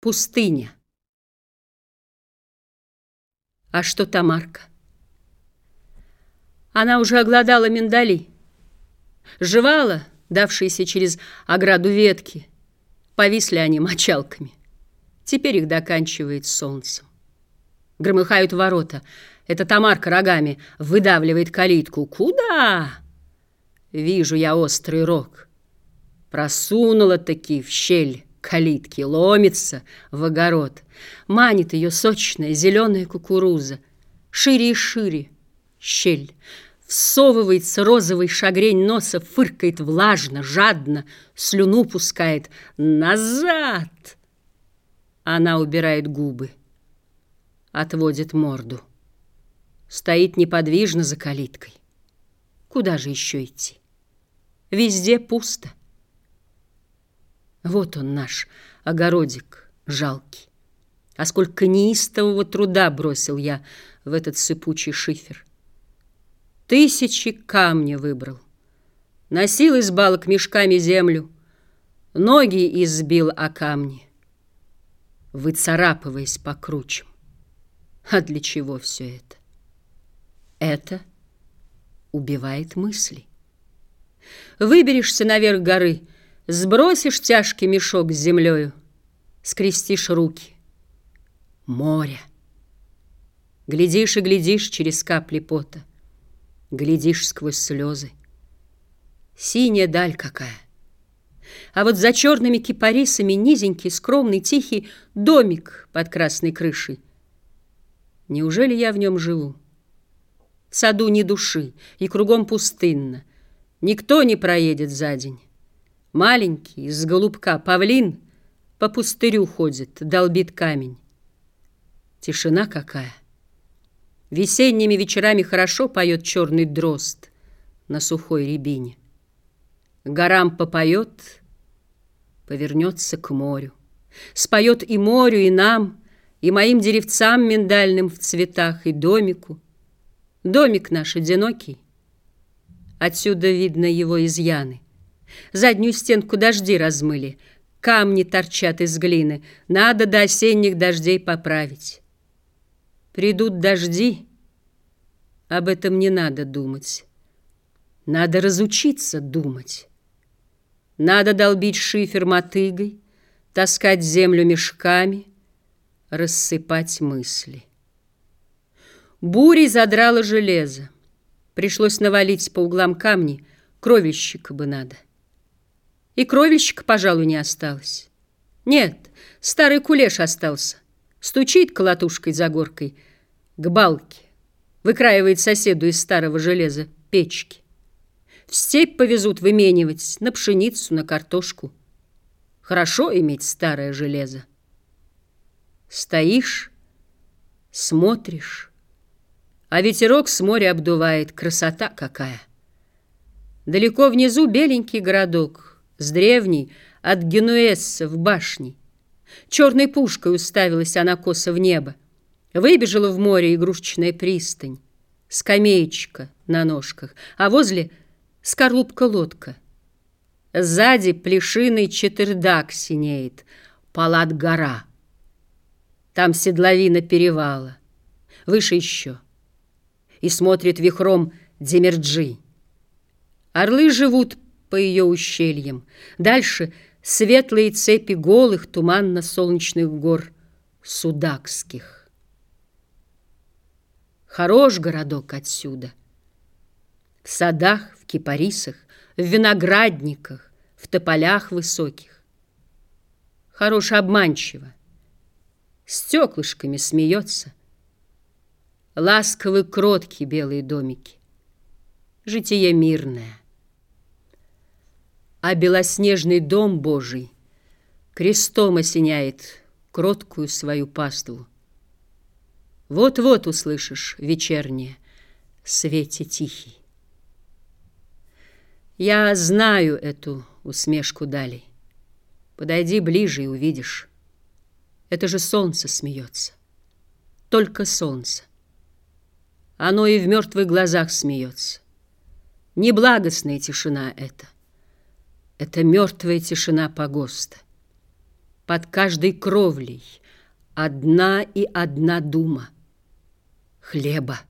Пустыня. А что Тамарка? Она уже оглодала миндали. Жевала, давшиеся через ограду ветки. Повисли они мочалками. Теперь их доканчивает солнцем. Громыхают ворота. Это Тамарка рогами выдавливает калитку. Куда? Вижу я острый рог. Просунула-таки в щель калитки, ломится в огород. Манит ее сочная зеленая кукуруза. Шире и шире щель. Всовывается розовый шагрень носа, фыркает влажно, жадно, слюну пускает. Назад! Она убирает губы, отводит морду. Стоит неподвижно за калиткой. Куда же еще идти? Везде пусто. Вот он наш огородик жалкий. А сколько неистового труда бросил я в этот сыпучий шифер. Тысячи камня выбрал. Носил из балок мешками землю, Ноги избил о камни, Выцарапываясь по кручам. А для чего все это? Это убивает мысли. Выберешься наверх горы — Сбросишь тяжкий мешок с землею, скрестишь руки. Море. Глядишь и глядишь через капли пота, глядишь сквозь слезы. Синяя даль какая. А вот за черными кипарисами низенький, скромный, тихий домик под красной крышей. Неужели я в нем живу? В саду ни души, и кругом пустынно. Никто не проедет за день. Маленький, из голубка, павлин По пустырю ходит, долбит камень. Тишина какая! Весенними вечерами хорошо поет черный дрозд На сухой рябине. Горам попоет, повернется к морю. Споет и морю, и нам, И моим деревцам миндальным в цветах, И домику. Домик наш одинокий, Отсюда видно его изъяны. Заднюю стенку дожди размыли, камни торчат из глины, надо до осенних дождей поправить. Придут дожди, об этом не надо думать. Надо разучиться думать. Надо долбить шифер мотыгой, таскать землю мешками, рассыпать мысли. Бурей задрало железо. Пришлось навалить по углам камни, кровельщика бы надо. И кровельщика, пожалуй, не осталось. Нет, старый кулеш остался. Стучит колотушкой за горкой к балке, выкраивает соседу из старого железа печки. В степь повезут выменивать на пшеницу, на картошку. Хорошо иметь старое железо. Стоишь, смотришь, а ветерок с моря обдувает. Красота какая! Далеко внизу беленький городок — с древней, от генуэзцев башни. Черной пушкой уставилась она косо в небо. Выбежала в море игрушечная пристань, скамеечка на ножках, а возле скорлупка-лодка. Сзади плешиный четырдак синеет, палат гора. Там седловина перевала, выше еще. И смотрит вихром Демерджи. Орлы живут по ее ущельям. Дальше светлые цепи голых туманно-солнечных гор Судакских. Хорош городок отсюда. В садах, в кипарисах, в виноградниках, в тополях высоких. Хорош обманчиво. Стеклышками смеется. Ласковы кротки белые домики. Житие мирное а белоснежный дом Божий крестом осеняет кроткую свою паству. Вот-вот услышишь вечернее, свете тихий. Я знаю эту усмешку далей. Подойди ближе и увидишь. Это же солнце смеется. Только солнце. Оно и в мертвых глазах смеется. Неблагостная тишина это — это мертвая тишина погоста. под каждой кровлей одна и одна дума — хлеба.